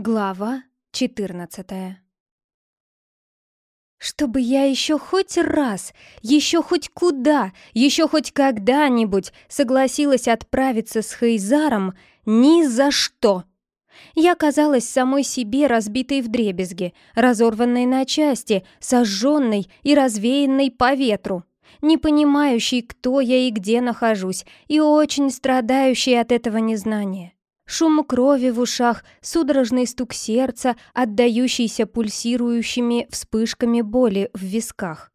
Глава 14 Чтобы я еще хоть раз, еще хоть куда, еще хоть когда-нибудь согласилась отправиться с Хейзаром, ни за что. Я казалась самой себе разбитой вдребезги, разорванной на части, сожженной и развеянной по ветру, не понимающей, кто я и где нахожусь, и очень страдающей от этого незнания. Шум крови в ушах, судорожный стук сердца, отдающийся пульсирующими вспышками боли в висках.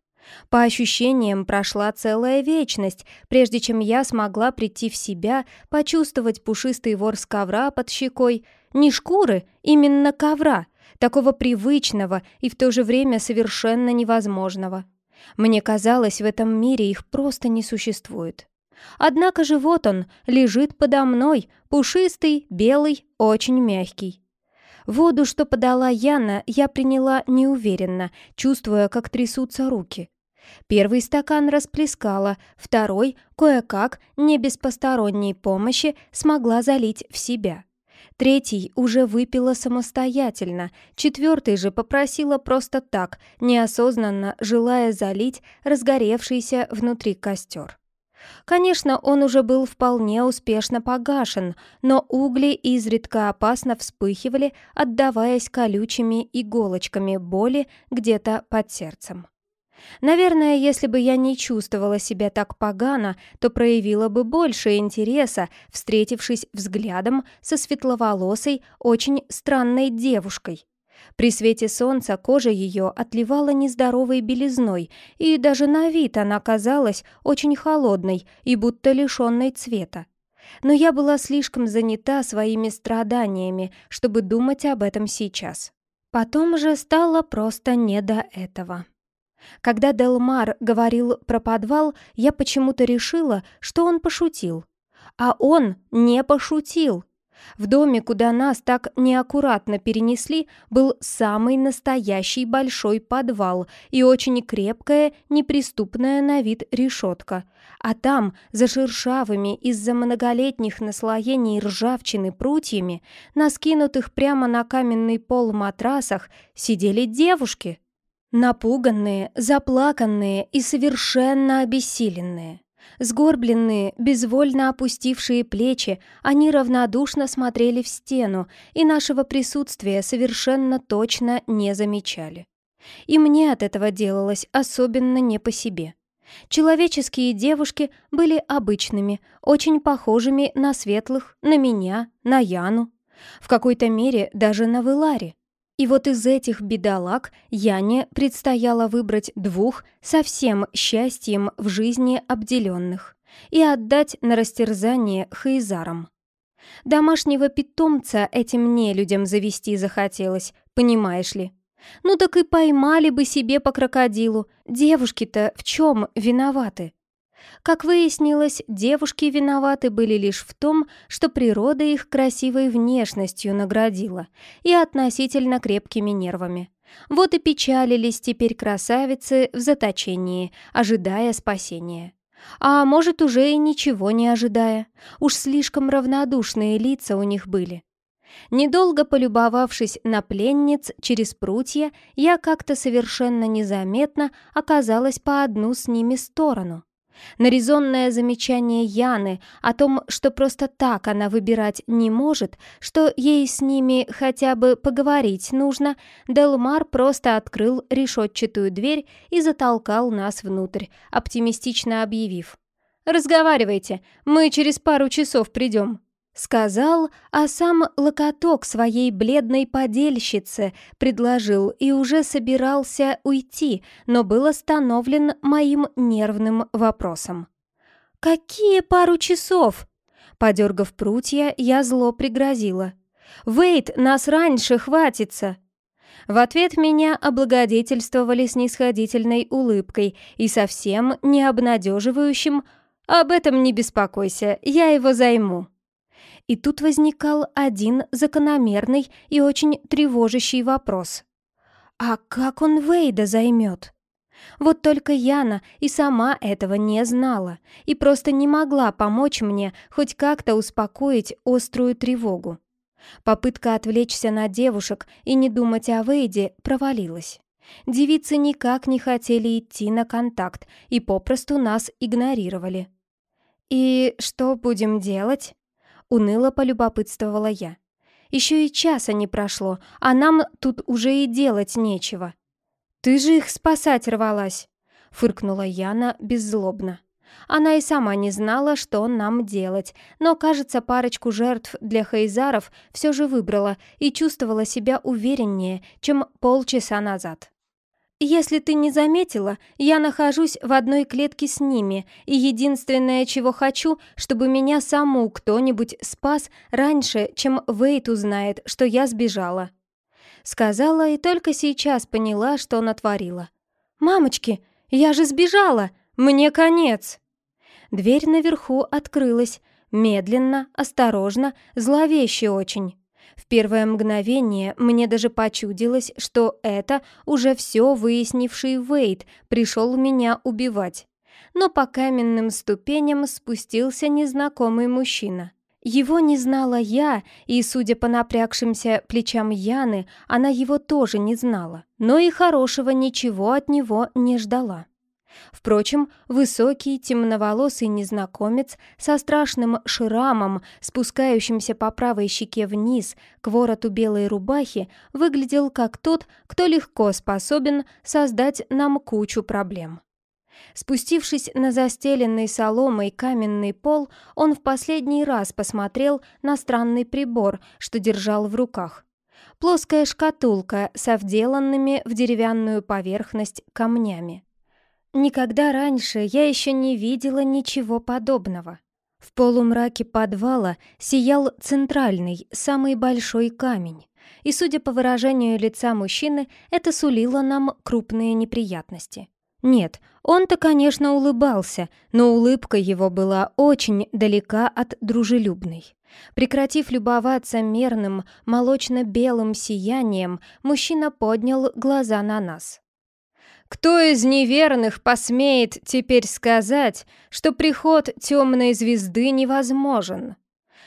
По ощущениям, прошла целая вечность, прежде чем я смогла прийти в себя, почувствовать пушистый ворс ковра под щекой. Не шкуры, именно ковра, такого привычного и в то же время совершенно невозможного. Мне казалось, в этом мире их просто не существует. Однако же вот он, лежит подо мной, пушистый, белый, очень мягкий. Воду, что подала Яна, я приняла неуверенно, чувствуя, как трясутся руки. Первый стакан расплескала, второй, кое-как, не без посторонней помощи, смогла залить в себя. Третий уже выпила самостоятельно, четвертый же попросила просто так, неосознанно желая залить разгоревшийся внутри костер. Конечно, он уже был вполне успешно погашен, но угли изредка опасно вспыхивали, отдаваясь колючими иголочками боли где-то под сердцем. Наверное, если бы я не чувствовала себя так погано, то проявила бы больше интереса, встретившись взглядом со светловолосой, очень странной девушкой. При свете солнца кожа ее отливала нездоровой белизной, и даже на вид она казалась очень холодной и будто лишенной цвета. Но я была слишком занята своими страданиями, чтобы думать об этом сейчас. Потом же стало просто не до этого. Когда Делмар говорил про подвал, я почему-то решила, что он пошутил. А он не пошутил. В доме, куда нас так неаккуратно перенесли, был самый настоящий большой подвал и очень крепкая, неприступная на вид решетка. А там, за шершавыми из-за многолетних наслоений ржавчины прутьями, на скинутых прямо на каменный пол матрасах, сидели девушки. Напуганные, заплаканные и совершенно обессиленные. Сгорбленные, безвольно опустившие плечи, они равнодушно смотрели в стену и нашего присутствия совершенно точно не замечали. И мне от этого делалось особенно не по себе. Человеческие девушки были обычными, очень похожими на светлых, на меня, на Яну. В какой-то мере даже на Выларе. И вот из этих бедолаг Яне предстояло выбрать двух совсем счастьем в жизни обделенных и отдать на растерзание Хаизарам. Домашнего питомца этим нелюдям завести захотелось, понимаешь ли. Ну так и поймали бы себе по крокодилу. Девушки-то в чем виноваты? Как выяснилось, девушки виноваты были лишь в том, что природа их красивой внешностью наградила и относительно крепкими нервами. Вот и печалились теперь красавицы в заточении, ожидая спасения. А может, уже и ничего не ожидая. Уж слишком равнодушные лица у них были. Недолго полюбовавшись на пленниц через прутья, я как-то совершенно незаметно оказалась по одну с ними сторону. На резонное замечание Яны о том, что просто так она выбирать не может, что ей с ними хотя бы поговорить нужно, Делмар просто открыл решетчатую дверь и затолкал нас внутрь, оптимистично объявив. «Разговаривайте, мы через пару часов придем». Сказал, а сам локоток своей бледной подельщице предложил и уже собирался уйти, но был остановлен моим нервным вопросом. «Какие пару часов?» Подергав прутья, я зло пригрозила. «Вейт, нас раньше хватится!» В ответ меня облагодетельствовали снисходительной улыбкой и совсем не обнадеживающим «Об этом не беспокойся, я его займу». И тут возникал один закономерный и очень тревожащий вопрос. А как он Вейда займет? Вот только Яна и сама этого не знала и просто не могла помочь мне хоть как-то успокоить острую тревогу. Попытка отвлечься на девушек и не думать о Вейде провалилась. Девицы никак не хотели идти на контакт и попросту нас игнорировали. «И что будем делать?» — уныло полюбопытствовала я. «Еще и часа не прошло, а нам тут уже и делать нечего». «Ты же их спасать рвалась!» — фыркнула Яна беззлобно. Она и сама не знала, что нам делать, но, кажется, парочку жертв для Хейзаров все же выбрала и чувствовала себя увереннее, чем полчаса назад. Если ты не заметила, я нахожусь в одной клетке с ними, и единственное, чего хочу, чтобы меня саму кто-нибудь спас раньше, чем Вейт узнает, что я сбежала. Сказала и только сейчас поняла, что натворила. «Мамочки, я же сбежала! Мне конец!» Дверь наверху открылась, медленно, осторожно, зловеще очень. В первое мгновение мне даже почудилось, что это уже все выяснивший Вейд пришел меня убивать. Но по каменным ступеням спустился незнакомый мужчина. Его не знала я, и, судя по напрягшимся плечам Яны, она его тоже не знала, но и хорошего ничего от него не ждала. Впрочем, высокий, темноволосый незнакомец со страшным шрамом, спускающимся по правой щеке вниз к вороту белой рубахи, выглядел как тот, кто легко способен создать нам кучу проблем. Спустившись на застеленный соломой каменный пол, он в последний раз посмотрел на странный прибор, что держал в руках. Плоская шкатулка со вделанными в деревянную поверхность камнями. Никогда раньше я еще не видела ничего подобного. В полумраке подвала сиял центральный, самый большой камень. И, судя по выражению лица мужчины, это сулило нам крупные неприятности. Нет, он-то, конечно, улыбался, но улыбка его была очень далека от дружелюбной. Прекратив любоваться мерным, молочно-белым сиянием, мужчина поднял глаза на нас. Кто из неверных посмеет теперь сказать, что приход темной звезды невозможен?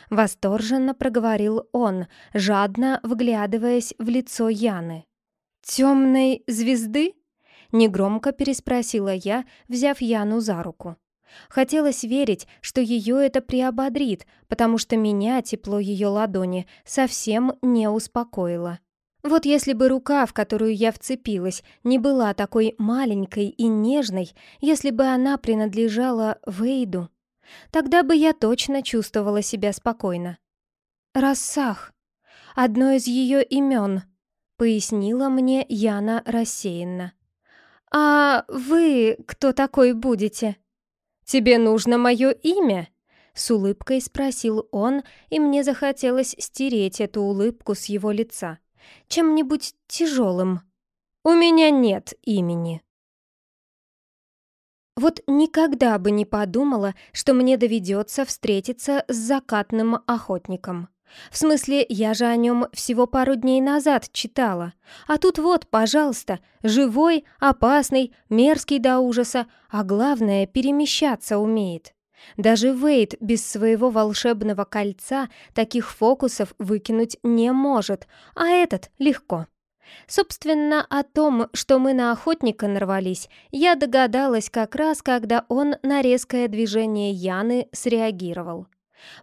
Восторженно проговорил он, жадно вглядываясь в лицо Яны. «Темной звезды?» Негромко переспросила я, взяв Яну за руку. Хотелось верить, что ее это приободрит, потому что меня тепло ее ладони совсем не успокоило. Вот если бы рука, в которую я вцепилась, не была такой маленькой и нежной, если бы она принадлежала Вейду, тогда бы я точно чувствовала себя спокойно. «Рассах. Одно из ее имен», — пояснила мне Яна рассеянно. «А вы кто такой будете?» «Тебе нужно мое имя?» С улыбкой спросил он, и мне захотелось стереть эту улыбку с его лица чем-нибудь тяжелым. У меня нет имени. Вот никогда бы не подумала, что мне доведется встретиться с закатным охотником. В смысле, я же о нем всего пару дней назад читала. А тут вот, пожалуйста, живой, опасный, мерзкий до ужаса, а главное, перемещаться умеет. Даже Вейд без своего волшебного кольца таких фокусов выкинуть не может, а этот легко. Собственно, о том, что мы на охотника нарвались, я догадалась как раз, когда он на резкое движение Яны среагировал.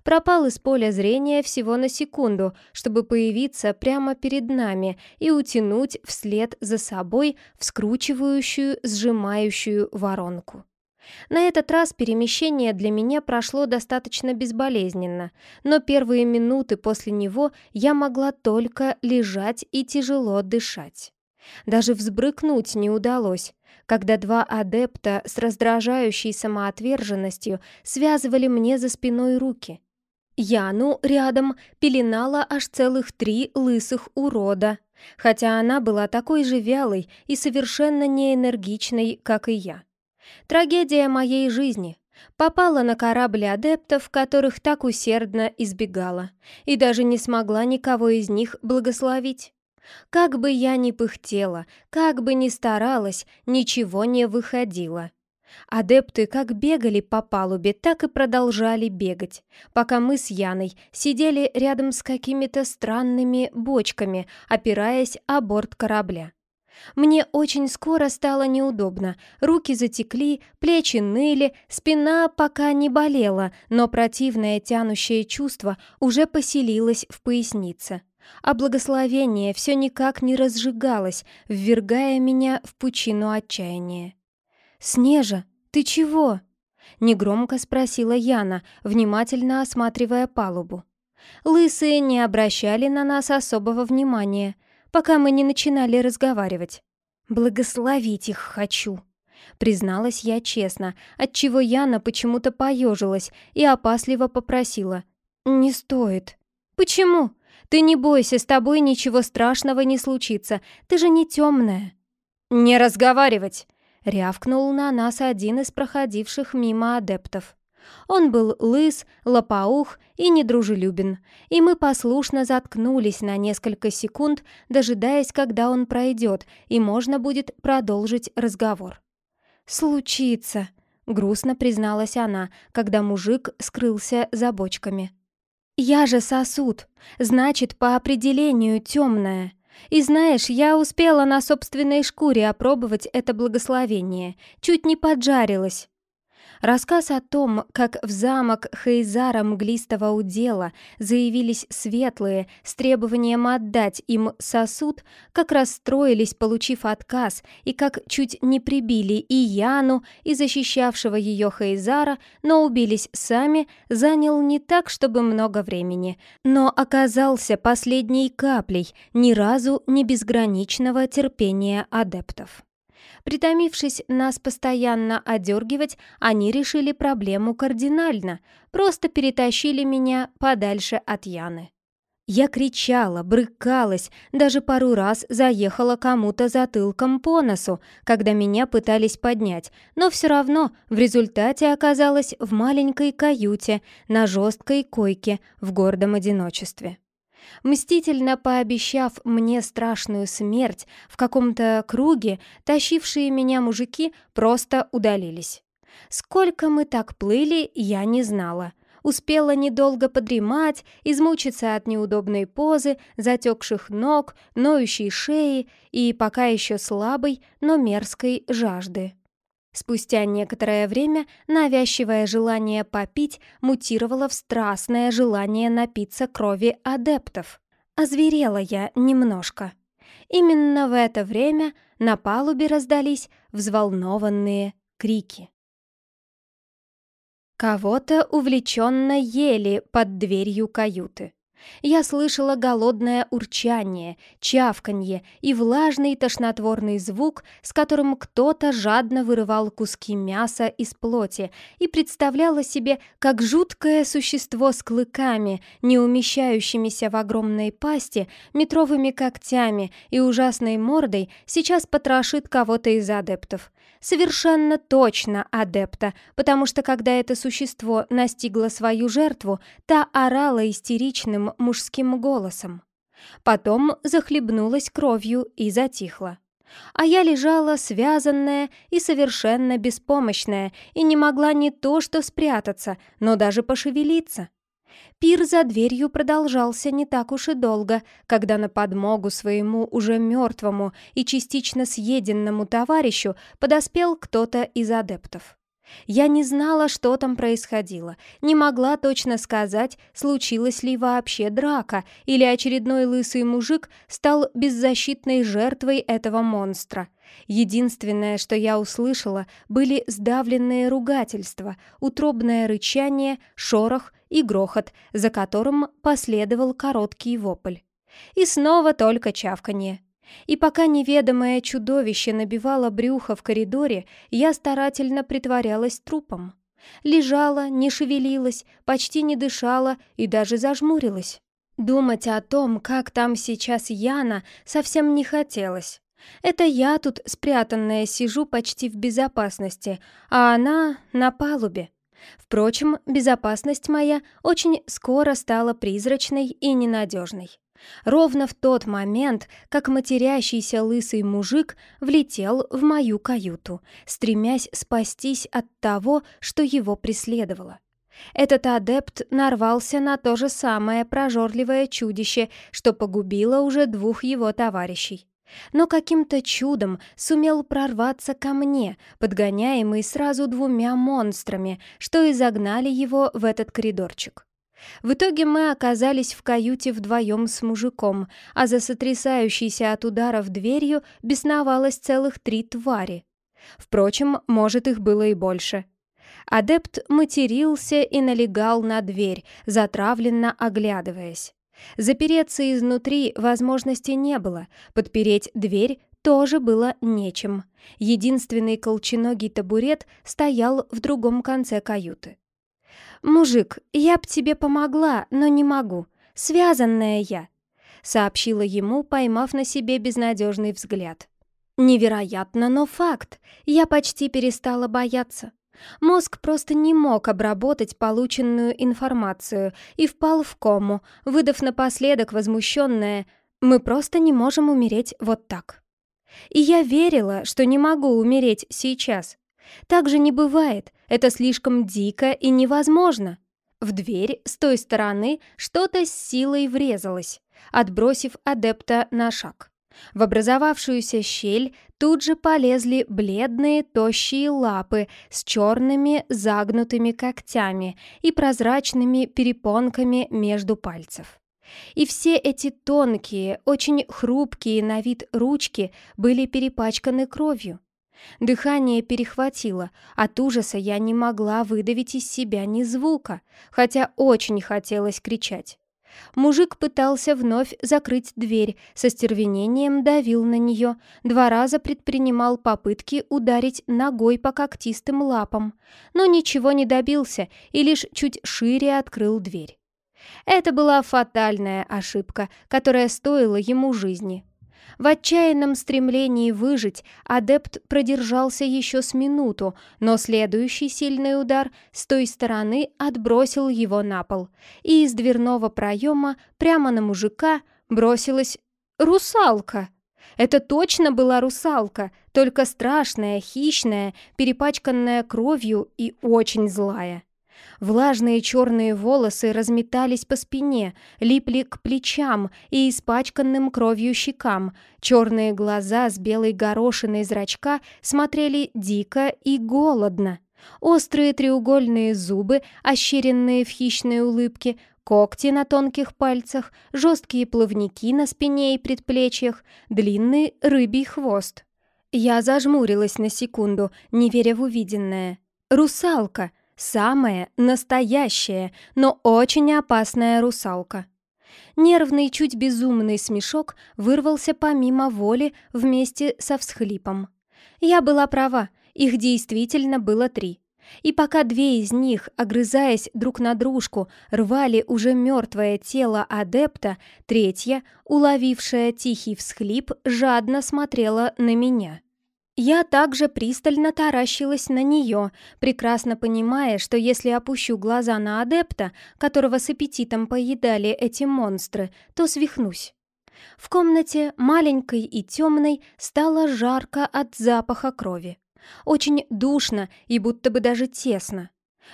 Пропал из поля зрения всего на секунду, чтобы появиться прямо перед нами и утянуть вслед за собой вскручивающую, сжимающую воронку. На этот раз перемещение для меня прошло достаточно безболезненно, но первые минуты после него я могла только лежать и тяжело дышать. Даже взбрыкнуть не удалось, когда два адепта с раздражающей самоотверженностью связывали мне за спиной руки. Яну рядом пеленала аж целых три лысых урода, хотя она была такой же вялой и совершенно неэнергичной, как и я. Трагедия моей жизни. Попала на корабль адептов, которых так усердно избегала, и даже не смогла никого из них благословить. Как бы я ни пыхтела, как бы ни старалась, ничего не выходило. Адепты как бегали по палубе, так и продолжали бегать, пока мы с Яной сидели рядом с какими-то странными бочками, опираясь о борт корабля. Мне очень скоро стало неудобно, руки затекли, плечи ныли, спина пока не болела, но противное тянущее чувство уже поселилось в пояснице. А благословение все никак не разжигалось, ввергая меня в пучину отчаяния. «Снежа, ты чего?» — негромко спросила Яна, внимательно осматривая палубу. Лысые не обращали на нас особого внимания, пока мы не начинали разговаривать. «Благословить их хочу», — призналась я честно, отчего Яна почему-то поежилась и опасливо попросила. «Не стоит». «Почему? Ты не бойся, с тобой ничего страшного не случится, ты же не темная». «Не разговаривать!» рявкнул на нас один из проходивших мимо адептов. Он был лыс, лопоух и недружелюбен, и мы послушно заткнулись на несколько секунд, дожидаясь, когда он пройдет, и можно будет продолжить разговор. «Случится», — грустно призналась она, когда мужик скрылся за бочками. «Я же сосуд, значит, по определению темная. И знаешь, я успела на собственной шкуре опробовать это благословение, чуть не поджарилась. Рассказ о том, как в замок Хейзара Мглистого удела заявились светлые с требованием отдать им сосуд, как расстроились, получив отказ, и как чуть не прибили и Яну, и защищавшего ее Хейзара, но убились сами, занял не так, чтобы много времени, но оказался последней каплей ни разу не безграничного терпения адептов. Притомившись нас постоянно одергивать, они решили проблему кардинально, просто перетащили меня подальше от Яны. Я кричала, брыкалась, даже пару раз заехала кому-то затылком по носу, когда меня пытались поднять, но все равно в результате оказалась в маленькой каюте на жесткой койке в гордом одиночестве мстительно пообещав мне страшную смерть, в каком-то круге тащившие меня мужики просто удалились. Сколько мы так плыли, я не знала. Успела недолго подремать, измучиться от неудобной позы, затекших ног, ноющей шеи и пока еще слабой, но мерзкой жажды. Спустя некоторое время навязчивое желание попить мутировало в страстное желание напиться крови адептов. Озверела я немножко. Именно в это время на палубе раздались взволнованные крики. Кого-то увлеченно ели под дверью каюты. Я слышала голодное урчание, чавканье и влажный тошнотворный звук, с которым кто-то жадно вырывал куски мяса из плоти, и представляла себе, как жуткое существо с клыками, не умещающимися в огромной пасти, метровыми когтями и ужасной мордой, сейчас потрошит кого-то из адептов. Совершенно точно адепта, потому что когда это существо настигло свою жертву, та орала истеричным мужским голосом. Потом захлебнулась кровью и затихла. А я лежала связанная и совершенно беспомощная и не могла не то что спрятаться, но даже пошевелиться. Пир за дверью продолжался не так уж и долго, когда на подмогу своему уже мертвому и частично съеденному товарищу подоспел кто-то из адептов. Я не знала, что там происходило, не могла точно сказать, случилась ли вообще драка, или очередной лысый мужик стал беззащитной жертвой этого монстра. Единственное, что я услышала, были сдавленные ругательства, утробное рычание, шорох и грохот, за которым последовал короткий вопль. И снова только чавканье. И пока неведомое чудовище набивало брюхо в коридоре, я старательно притворялась трупом. Лежала, не шевелилась, почти не дышала и даже зажмурилась. Думать о том, как там сейчас Яна, совсем не хотелось. Это я тут спрятанная сижу почти в безопасности, а она на палубе. Впрочем, безопасность моя очень скоро стала призрачной и ненадежной. Ровно в тот момент, как матерящийся лысый мужик влетел в мою каюту, стремясь спастись от того, что его преследовало. Этот адепт нарвался на то же самое прожорливое чудище, что погубило уже двух его товарищей. Но каким-то чудом сумел прорваться ко мне, подгоняемый сразу двумя монстрами, что и загнали его в этот коридорчик. В итоге мы оказались в каюте вдвоем с мужиком, а за сотрясающейся от ударов дверью бесновалось целых три твари. Впрочем, может, их было и больше. Адепт матерился и налегал на дверь, затравленно оглядываясь. Запереться изнутри возможности не было, подпереть дверь тоже было нечем. Единственный колченогий табурет стоял в другом конце каюты. «Мужик, я б тебе помогла, но не могу. Связанная я», — сообщила ему, поймав на себе безнадежный взгляд. «Невероятно, но факт. Я почти перестала бояться. Мозг просто не мог обработать полученную информацию и впал в кому, выдав напоследок возмущенное «Мы просто не можем умереть вот так». И я верила, что не могу умереть сейчас, так же не бывает, это слишком дико и невозможно. В дверь с той стороны что-то с силой врезалось, отбросив адепта на шаг. В образовавшуюся щель тут же полезли бледные тощие лапы с черными загнутыми когтями и прозрачными перепонками между пальцев. И все эти тонкие, очень хрупкие на вид ручки были перепачканы кровью. Дыхание перехватило, от ужаса я не могла выдавить из себя ни звука, хотя очень хотелось кричать. Мужик пытался вновь закрыть дверь, со стервенением давил на нее, два раза предпринимал попытки ударить ногой по когтистым лапам, но ничего не добился и лишь чуть шире открыл дверь. Это была фатальная ошибка, которая стоила ему жизни. В отчаянном стремлении выжить адепт продержался еще с минуту, но следующий сильный удар с той стороны отбросил его на пол, и из дверного проема прямо на мужика бросилась русалка. Это точно была русалка, только страшная, хищная, перепачканная кровью и очень злая. Влажные черные волосы разметались по спине, липли к плечам и испачканным кровью щекам. Черные глаза с белой горошиной зрачка смотрели дико и голодно. Острые треугольные зубы, ощеренные в хищной улыбке, когти на тонких пальцах, жесткие плавники на спине и предплечьях, длинный рыбий хвост. Я зажмурилась на секунду, не веря в увиденное. «Русалка!» Самая настоящая, но очень опасная русалка. Нервный, чуть безумный смешок вырвался помимо воли вместе со всхлипом. Я была права, их действительно было три. И пока две из них, огрызаясь друг на дружку, рвали уже мертвое тело адепта, третья, уловившая тихий всхлип, жадно смотрела на меня. Я также пристально таращилась на нее, прекрасно понимая, что если опущу глаза на адепта, которого с аппетитом поедали эти монстры, то свихнусь. В комнате, маленькой и темной, стало жарко от запаха крови. Очень душно и будто бы даже тесно.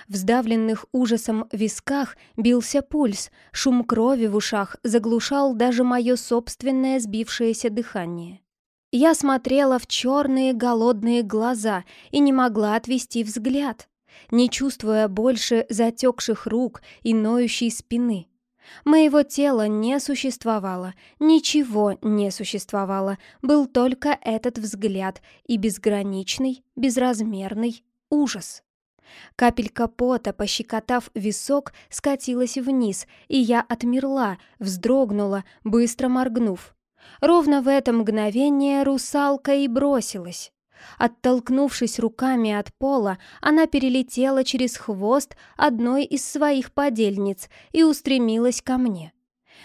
В сдавленных ужасом висках бился пульс, шум крови в ушах заглушал даже мое собственное сбившееся дыхание. Я смотрела в черные голодные глаза и не могла отвести взгляд, не чувствуя больше затекших рук и ноющей спины. Моего тела не существовало, ничего не существовало, был только этот взгляд и безграничный, безразмерный ужас. Капелька пота, пощекотав висок, скатилась вниз, и я отмерла, вздрогнула, быстро моргнув. Ровно в это мгновение русалка и бросилась. Оттолкнувшись руками от пола, она перелетела через хвост одной из своих подельниц и устремилась ко мне.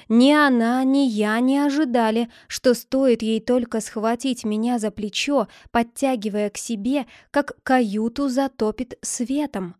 Ни она, ни я не ожидали, что стоит ей только схватить меня за плечо, подтягивая к себе, как каюту затопит светом.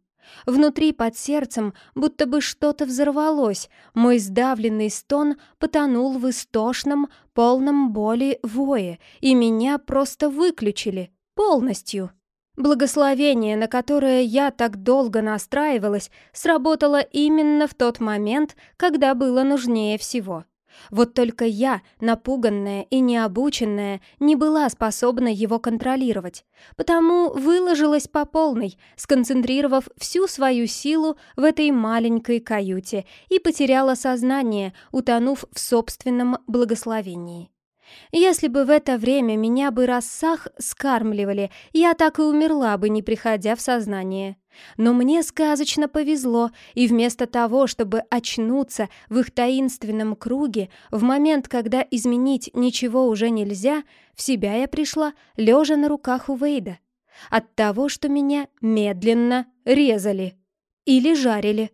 Внутри под сердцем будто бы что-то взорвалось, мой сдавленный стон потонул в истошном, полном боли вое, и меня просто выключили. Полностью. Благословение, на которое я так долго настраивалась, сработало именно в тот момент, когда было нужнее всего. Вот только я, напуганная и необученная, не была способна его контролировать, потому выложилась по полной, сконцентрировав всю свою силу в этой маленькой каюте и потеряла сознание, утонув в собственном благословении. Если бы в это время меня бы рассах скармливали, я так и умерла бы, не приходя в сознание. Но мне сказочно повезло, и вместо того, чтобы очнуться в их таинственном круге, в момент, когда изменить ничего уже нельзя, в себя я пришла, лежа на руках у Вейда. От того, что меня медленно резали. Или жарили.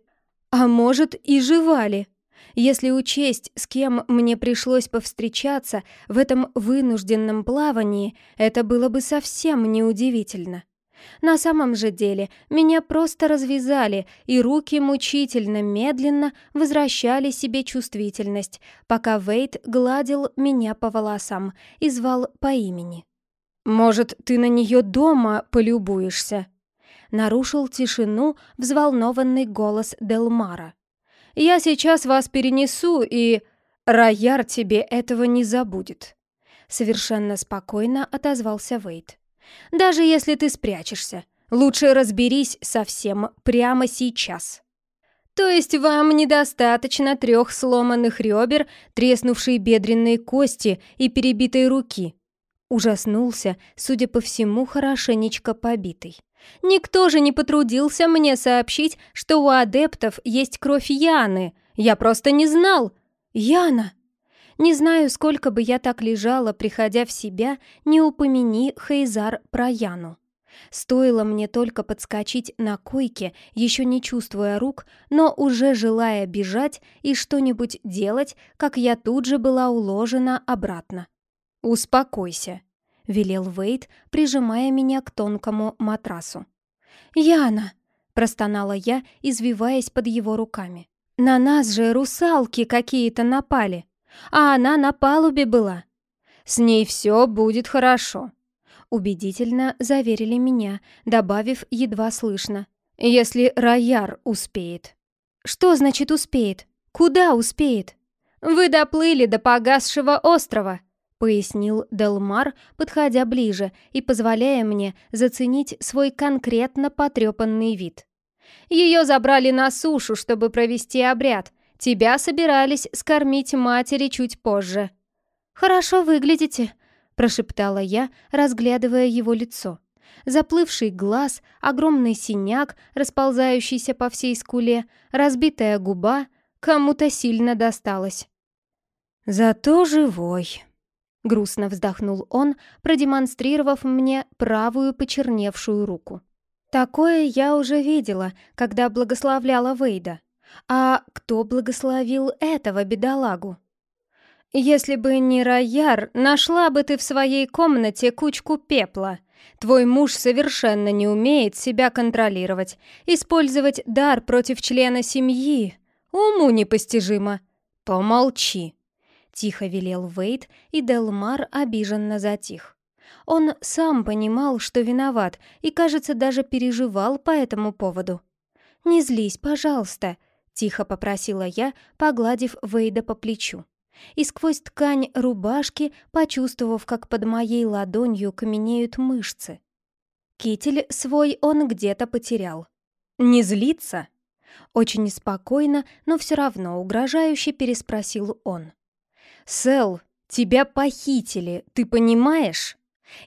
А может, и жевали. Если учесть, с кем мне пришлось повстречаться в этом вынужденном плавании, это было бы совсем неудивительно. На самом же деле меня просто развязали, и руки мучительно медленно возвращали себе чувствительность, пока Вейт гладил меня по волосам и звал по имени. «Может, ты на нее дома полюбуешься?» Нарушил тишину взволнованный голос Делмара. «Я сейчас вас перенесу, и... Рояр тебе этого не забудет!» Совершенно спокойно отозвался Вейт. Даже если ты спрячешься, лучше разберись со всем прямо сейчас. То есть вам недостаточно трех сломанных ребер, треснувшей бедренной кости и перебитой руки? Ужаснулся, судя по всему, хорошенечко побитый. Никто же не потрудился мне сообщить, что у адептов есть кровь Яны. Я просто не знал. Яна! Не знаю, сколько бы я так лежала, приходя в себя, не упомяни, Хейзар, про Яну. Стоило мне только подскочить на койке, еще не чувствуя рук, но уже желая бежать и что-нибудь делать, как я тут же была уложена обратно. «Успокойся», — велел Вейт, прижимая меня к тонкому матрасу. «Яна!» — простонала я, извиваясь под его руками. «На нас же русалки какие-то напали!» А она на палубе была. С ней все будет хорошо», — убедительно заверили меня, добавив едва слышно. «Если Рояр успеет». «Что значит успеет? Куда успеет?» «Вы доплыли до погасшего острова», — пояснил Делмар, подходя ближе и позволяя мне заценить свой конкретно потрепанный вид. Ее забрали на сушу, чтобы провести обряд, Тебя собирались скормить матери чуть позже». «Хорошо выглядите», — прошептала я, разглядывая его лицо. Заплывший глаз, огромный синяк, расползающийся по всей скуле, разбитая губа, кому-то сильно досталось. «Зато живой», — грустно вздохнул он, продемонстрировав мне правую почерневшую руку. Такое я уже видела, когда благословляла Вейда. А кто благословил этого бедолагу? Если бы не Рояр, нашла бы ты в своей комнате кучку пепла. Твой муж совершенно не умеет себя контролировать. Использовать дар против члена семьи. Уму непостижимо. Помолчи. Тихо велел Вейт, и Делмар обиженно затих. Он сам понимал, что виноват, и, кажется, даже переживал по этому поводу. «Не злись, пожалуйста», — тихо попросила я, погладив Вейда по плечу. И сквозь ткань рубашки, почувствовав, как под моей ладонью каменеют мышцы. Китель свой он где-то потерял. «Не злиться?» Очень спокойно, но все равно угрожающе переспросил он. «Сэл, тебя похитили, ты понимаешь?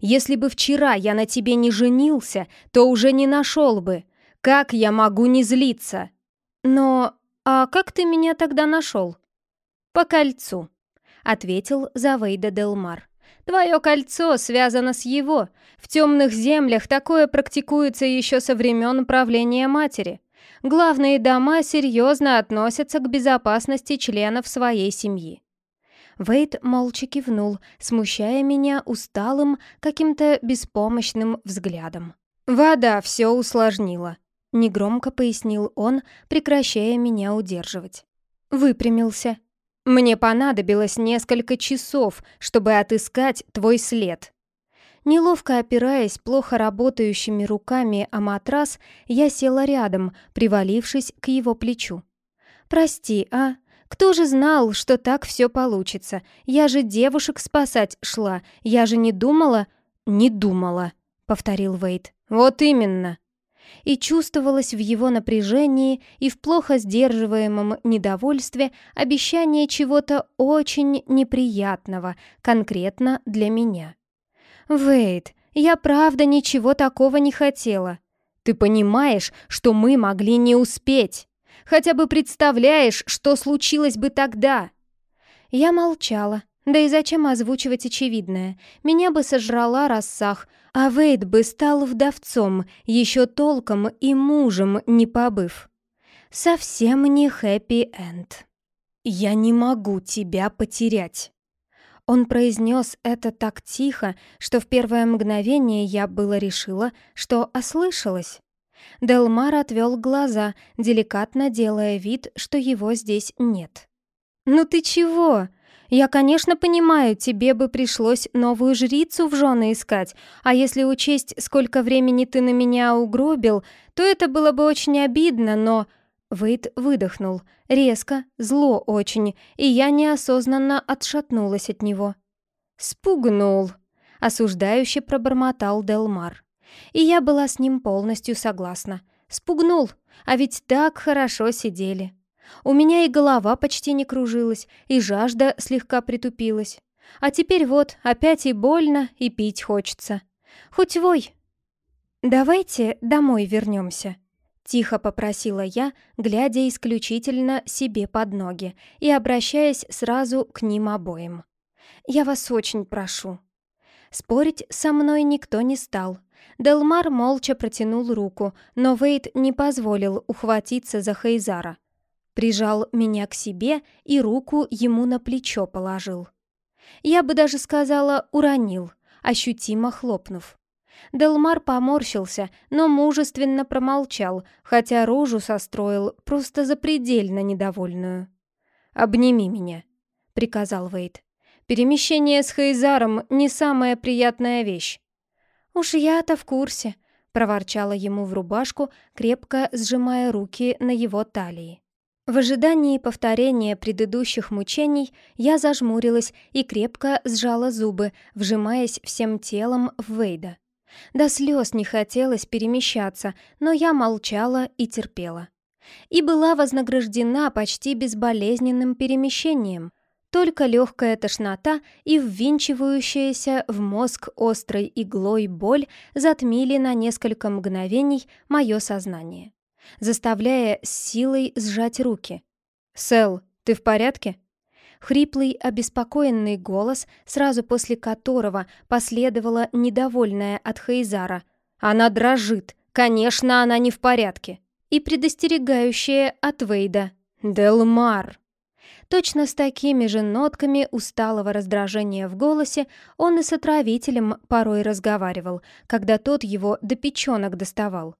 Если бы вчера я на тебе не женился, то уже не нашел бы. Как я могу не злиться?» «Но... А как ты меня тогда нашел?» «По кольцу», — ответил Завейда Делмар. «Твое кольцо связано с его. В темных землях такое практикуется еще со времен правления матери. Главные дома серьезно относятся к безопасности членов своей семьи». Вейд молча кивнул, смущая меня усталым, каким-то беспомощным взглядом. «Вода все усложнила», негромко пояснил он, прекращая меня удерживать. Выпрямился. «Мне понадобилось несколько часов, чтобы отыскать твой след». Неловко опираясь плохо работающими руками о матрас, я села рядом, привалившись к его плечу. «Прости, а? Кто же знал, что так все получится? Я же девушек спасать шла, я же не думала...» «Не думала», — повторил Вейт. «Вот именно!» И чувствовалось в его напряжении и в плохо сдерживаемом недовольстве обещание чего-то очень неприятного, конкретно для меня. «Вейт, я правда ничего такого не хотела. Ты понимаешь, что мы могли не успеть? Хотя бы представляешь, что случилось бы тогда?» Я молчала. Да и зачем озвучивать очевидное? Меня бы сожрала рассах, а Вейд бы стал вдовцом, еще толком и мужем не побыв. Совсем не хэппи-энд. «Я не могу тебя потерять». Он произнес это так тихо, что в первое мгновение я было решила, что ослышалась. Делмар отвел глаза, деликатно делая вид, что его здесь нет. «Ну ты чего?» Я, конечно, понимаю, тебе бы пришлось новую жрицу в жены искать, а если учесть, сколько времени ты на меня угробил, то это было бы очень обидно, но...» Вейд выдохнул, резко, зло очень, и я неосознанно отшатнулась от него. «Спугнул», — осуждающе пробормотал Делмар. И я была с ним полностью согласна. «Спугнул, а ведь так хорошо сидели». У меня и голова почти не кружилась, и жажда слегка притупилась. А теперь вот, опять и больно, и пить хочется. Хоть вой. «Давайте домой вернемся», — тихо попросила я, глядя исключительно себе под ноги и обращаясь сразу к ним обоим. «Я вас очень прошу». Спорить со мной никто не стал. Делмар молча протянул руку, но Вейд не позволил ухватиться за Хейзара прижал меня к себе и руку ему на плечо положил. Я бы даже сказала, уронил, ощутимо хлопнув. Делмар поморщился, но мужественно промолчал, хотя рожу состроил просто запредельно недовольную. «Обними меня», — приказал Вейд. «Перемещение с Хейзаром — не самая приятная вещь». «Уж я-то в курсе», — проворчала ему в рубашку, крепко сжимая руки на его талии. В ожидании повторения предыдущих мучений я зажмурилась и крепко сжала зубы, вжимаясь всем телом в Вейда. До слез не хотелось перемещаться, но я молчала и терпела. И была вознаграждена почти безболезненным перемещением. Только легкая тошнота и ввинчивающаяся в мозг острой иглой боль затмили на несколько мгновений мое сознание заставляя с силой сжать руки. «Сэл, ты в порядке?» Хриплый, обеспокоенный голос, сразу после которого последовала недовольная от Хейзара. «Она дрожит! Конечно, она не в порядке!» И предостерегающая от Вейда. «Делмар!» Точно с такими же нотками усталого раздражения в голосе он и с отравителем порой разговаривал, когда тот его до печенок доставал.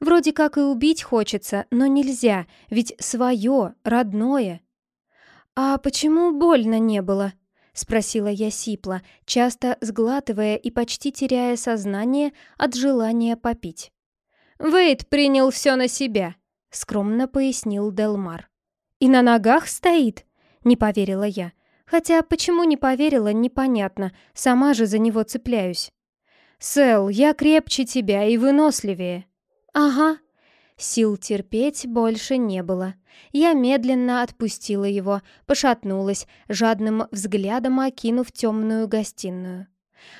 Вроде как и убить хочется, но нельзя, ведь свое, родное. «А почему больно не было?» — спросила я сипло, часто сглатывая и почти теряя сознание от желания попить. «Вейд принял все на себя», — скромно пояснил Делмар. «И на ногах стоит?» — не поверила я. Хотя почему не поверила, непонятно, сама же за него цепляюсь. «Сэл, я крепче тебя и выносливее», «Ага». Сил терпеть больше не было. Я медленно отпустила его, пошатнулась, жадным взглядом окинув темную гостиную.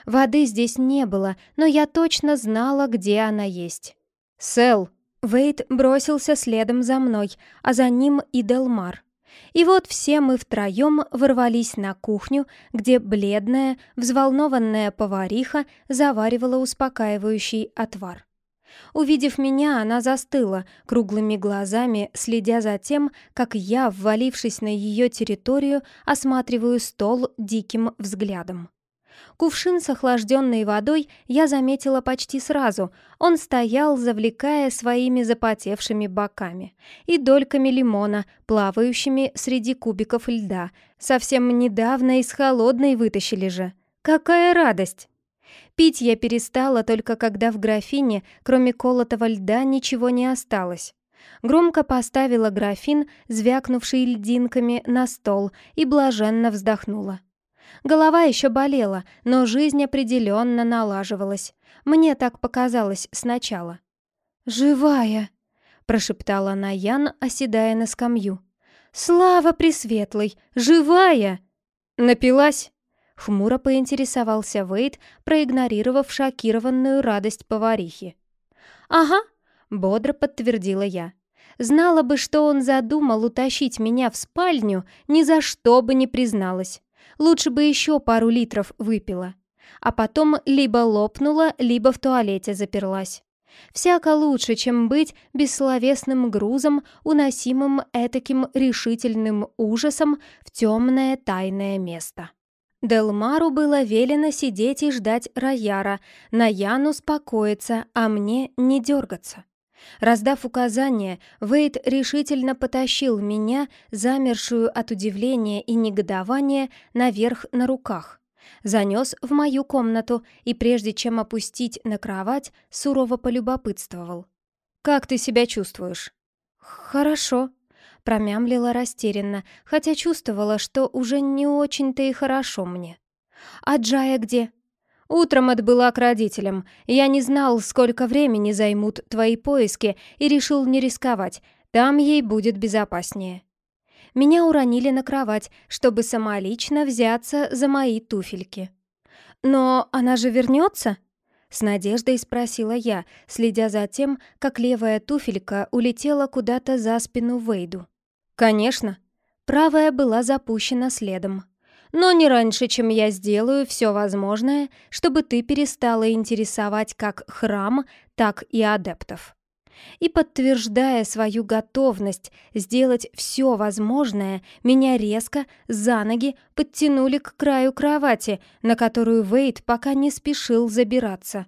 Воды здесь не было, но я точно знала, где она есть. «Сэл!» Вейд бросился следом за мной, а за ним и Делмар. И вот все мы втроем ворвались на кухню, где бледная, взволнованная повариха заваривала успокаивающий отвар. Увидев меня, она застыла, круглыми глазами следя за тем, как я, ввалившись на ее территорию, осматриваю стол диким взглядом. Кувшин с охлажденной водой я заметила почти сразу. Он стоял, завлекая своими запотевшими боками и дольками лимона, плавающими среди кубиков льда. Совсем недавно из холодной вытащили же. Какая радость! Пить я перестала только когда в графине, кроме колотого льда, ничего не осталось. Громко поставила графин, звякнувший льдинками, на стол и блаженно вздохнула. Голова еще болела, но жизнь определенно налаживалась. Мне так показалось сначала. «Живая!» — прошептала Наян, оседая на скамью. «Слава Пресветлой! Живая!» «Напилась?» — хмуро поинтересовался Вейд, проигнорировав шокированную радость поварихи. «Ага», — бодро подтвердила я. Знала бы, что он задумал утащить меня в спальню, ни за что бы не призналась. Лучше бы еще пару литров выпила. А потом либо лопнула, либо в туалете заперлась. Всяко лучше, чем быть бессловесным грузом, уносимым этаким решительным ужасом в темное тайное место. Делмару было велено сидеть и ждать Рояра, на Ян успокоиться, а мне не дергаться. Раздав указание, Вейд решительно потащил меня, замершую от удивления и негодования, наверх на руках. Занес в мою комнату и, прежде чем опустить на кровать, сурово полюбопытствовал. «Как ты себя чувствуешь?» «Хорошо», — промямлила растерянно, хотя чувствовала, что уже не очень-то и хорошо мне. «А Джая где?» Утром отбыла к родителям. Я не знал, сколько времени займут твои поиски, и решил не рисковать. Там ей будет безопаснее. Меня уронили на кровать, чтобы самолично взяться за мои туфельки. «Но она же вернется?» С надеждой спросила я, следя за тем, как левая туфелька улетела куда-то за спину Вейду. «Конечно». Правая была запущена следом но не раньше, чем я сделаю все возможное, чтобы ты перестала интересовать как храм, так и адептов. И подтверждая свою готовность сделать все возможное, меня резко за ноги подтянули к краю кровати, на которую Вейд пока не спешил забираться.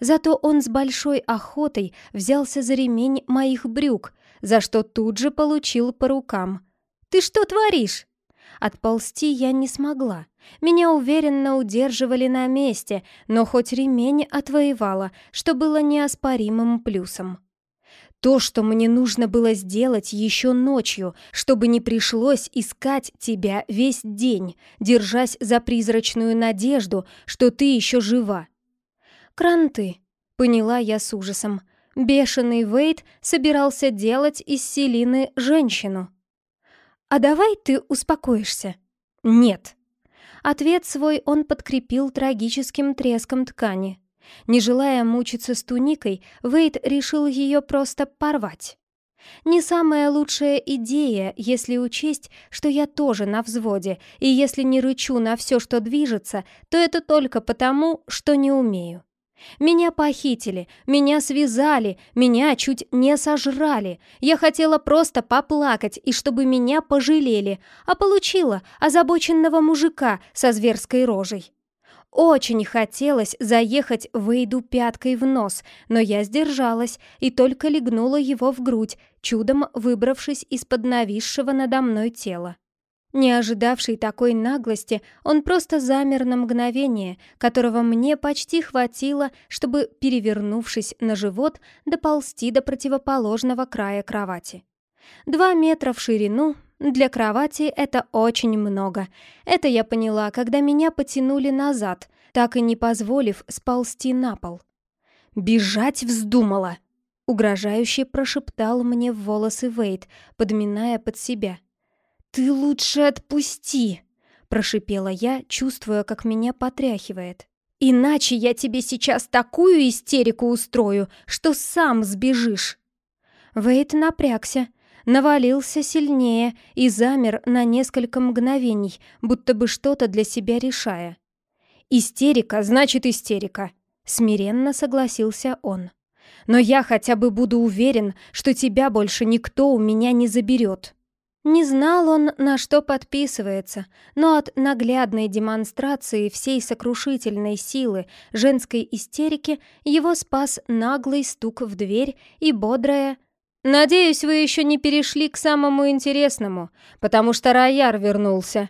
Зато он с большой охотой взялся за ремень моих брюк, за что тут же получил по рукам. «Ты что творишь?» Отползти я не смогла. Меня уверенно удерживали на месте, но хоть ремень отвоевала, что было неоспоримым плюсом. То, что мне нужно было сделать еще ночью, чтобы не пришлось искать тебя весь день, держась за призрачную надежду, что ты еще жива. Кранты, поняла я с ужасом. Бешеный Вейт собирался делать из Селины женщину. «А давай ты успокоишься?» «Нет». Ответ свой он подкрепил трагическим треском ткани. Не желая мучиться с туникой, Вейд решил ее просто порвать. Не самая лучшая идея, если учесть, что я тоже на взводе, и если не рычу на все, что движется, то это только потому, что не умею. Меня похитили, меня связали, меня чуть не сожрали. Я хотела просто поплакать и чтобы меня пожалели, а получила озабоченного мужика со зверской рожей. Очень хотелось заехать Вейду пяткой в нос, но я сдержалась и только легнула его в грудь, чудом выбравшись из-под нависшего надо мной тела. Не ожидавший такой наглости, он просто замер на мгновение, которого мне почти хватило, чтобы, перевернувшись на живот, доползти до противоположного края кровати. Два метра в ширину для кровати это очень много. Это я поняла, когда меня потянули назад, так и не позволив сползти на пол. «Бежать вздумала!» — угрожающе прошептал мне в волосы Вейд, подминая под себя — «Ты лучше отпусти!» — прошипела я, чувствуя, как меня потряхивает. «Иначе я тебе сейчас такую истерику устрою, что сам сбежишь!» Вейт напрягся, навалился сильнее и замер на несколько мгновений, будто бы что-то для себя решая. «Истерика значит истерика», — смиренно согласился он. «Но я хотя бы буду уверен, что тебя больше никто у меня не заберет». Не знал он, на что подписывается, но от наглядной демонстрации всей сокрушительной силы женской истерики его спас наглый стук в дверь и бодрое «Надеюсь, вы еще не перешли к самому интересному, потому что Рояр вернулся».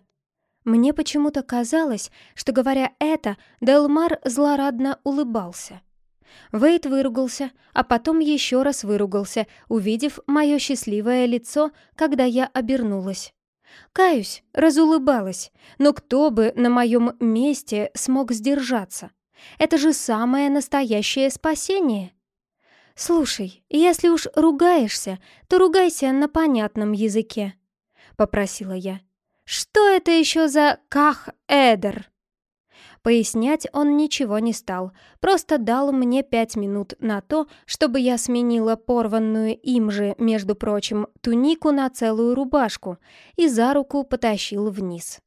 Мне почему-то казалось, что, говоря это, Делмар злорадно улыбался. Вейт выругался, а потом еще раз выругался, увидев мое счастливое лицо, когда я обернулась. Каюсь, разулыбалась, но кто бы на моем месте смог сдержаться? Это же самое настоящее спасение. «Слушай, если уж ругаешься, то ругайся на понятном языке», — попросила я. «Что это еще за ках-эдер?» Пояснять он ничего не стал, просто дал мне пять минут на то, чтобы я сменила порванную им же, между прочим, тунику на целую рубашку и за руку потащил вниз.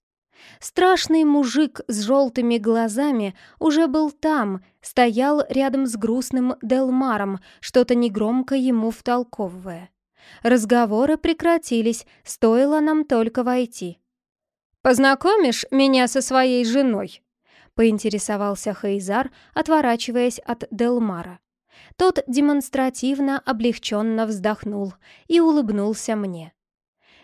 Страшный мужик с желтыми глазами уже был там, стоял рядом с грустным Делмаром, что-то негромко ему втолковывая. Разговоры прекратились, стоило нам только войти. «Познакомишь меня со своей женой?» — поинтересовался Хейзар, отворачиваясь от Делмара. Тот демонстративно облегченно вздохнул и улыбнулся мне.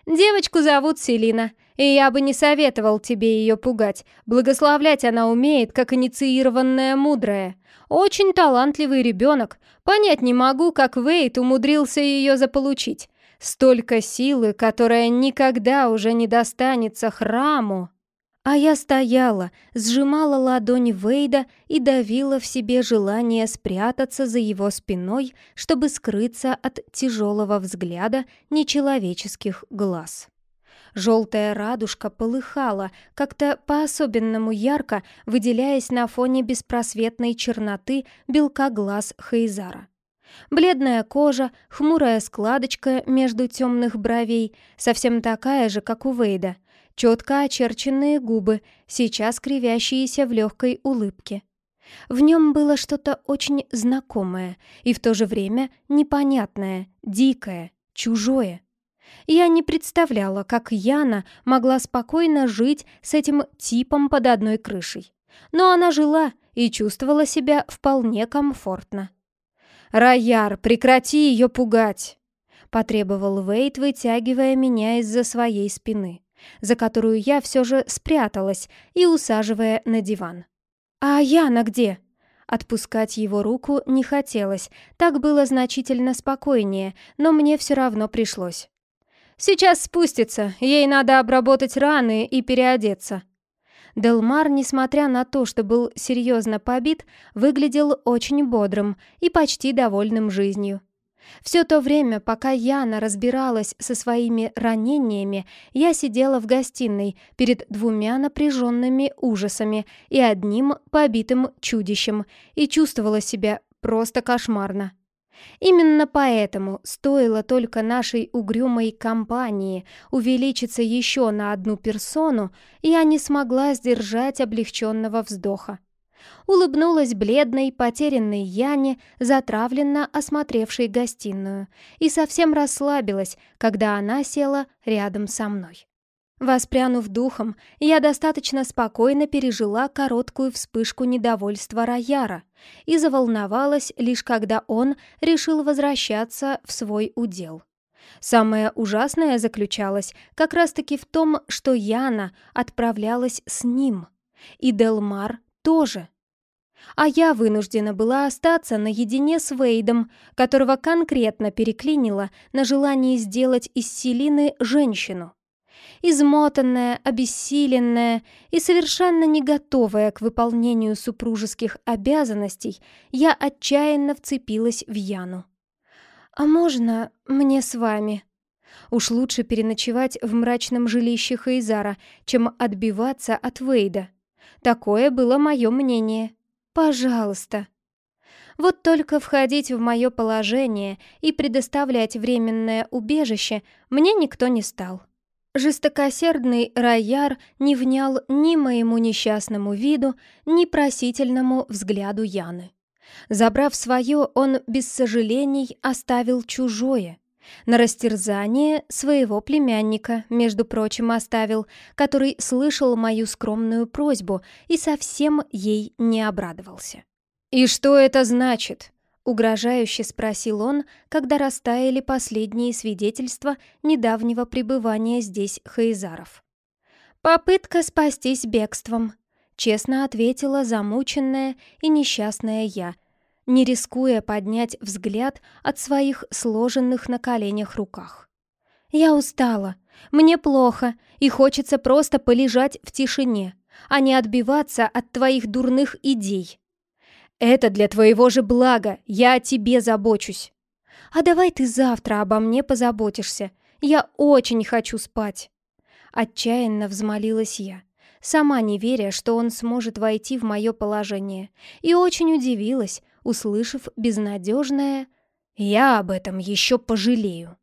«Девочку зовут Селина, и я бы не советовал тебе ее пугать. Благословлять она умеет, как инициированная мудрая. Очень талантливый ребенок. Понять не могу, как Вейт умудрился ее заполучить. Столько силы, которая никогда уже не достанется храму». А я стояла, сжимала ладони Вейда и давила в себе желание спрятаться за его спиной, чтобы скрыться от тяжелого взгляда нечеловеческих глаз. Желтая радужка полыхала, как-то по-особенному ярко, выделяясь на фоне беспросветной черноты белка глаз Хейзара. Бледная кожа, хмурая складочка между темных бровей, совсем такая же, как у Вейда — четко очерченные губы, сейчас кривящиеся в легкой улыбке. В нем было что-то очень знакомое и в то же время непонятное, дикое, чужое. Я не представляла, как Яна могла спокойно жить с этим типом под одной крышей. Но она жила и чувствовала себя вполне комфортно. «Рояр, прекрати ее пугать!» — потребовал Вейт, вытягивая меня из-за своей спины за которую я все же спряталась и усаживая на диван. «А Яна где?» Отпускать его руку не хотелось, так было значительно спокойнее, но мне все равно пришлось. «Сейчас спустится, ей надо обработать раны и переодеться». Делмар, несмотря на то, что был серьезно побит, выглядел очень бодрым и почти довольным жизнью. Все то время, пока Яна разбиралась со своими ранениями, я сидела в гостиной перед двумя напряженными ужасами и одним побитым чудищем и чувствовала себя просто кошмарно. Именно поэтому стоило только нашей угрюмой компании увеличиться еще на одну персону, я не смогла сдержать облегченного вздоха улыбнулась бледной, потерянной Яне, затравленно осмотревшей гостиную, и совсем расслабилась, когда она села рядом со мной. Воспрянув духом, я достаточно спокойно пережила короткую вспышку недовольства Рояра и заволновалась лишь когда он решил возвращаться в свой удел. Самое ужасное заключалось как раз-таки в том, что Яна отправлялась с ним, и Делмар тоже. А я вынуждена была остаться наедине с Вейдом, которого конкретно переклинило на желание сделать из Селины женщину. Измотанная, обессиленная и совершенно не готовая к выполнению супружеских обязанностей, я отчаянно вцепилась в Яну. «А можно мне с вами?» Уж лучше переночевать в мрачном жилище Хейзара, чем отбиваться от Вейда. Такое было мое мнение. Пожалуйста. Вот только входить в мое положение и предоставлять временное убежище мне никто не стал. Жестокосердный рояр не внял ни моему несчастному виду, ни просительному взгляду Яны. Забрав свое, он без сожалений оставил чужое. На растерзание своего племянника, между прочим, оставил, который слышал мою скромную просьбу и совсем ей не обрадовался. «И что это значит?» — угрожающе спросил он, когда растаяли последние свидетельства недавнего пребывания здесь Хаизаров. «Попытка спастись бегством», — честно ответила замученная и несчастная я, не рискуя поднять взгляд от своих сложенных на коленях руках. «Я устала, мне плохо, и хочется просто полежать в тишине, а не отбиваться от твоих дурных идей». «Это для твоего же блага, я о тебе забочусь». «А давай ты завтра обо мне позаботишься, я очень хочу спать». Отчаянно взмолилась я, сама не веря, что он сможет войти в мое положение, и очень удивилась, услышав безнадежное «Я об этом еще пожалею».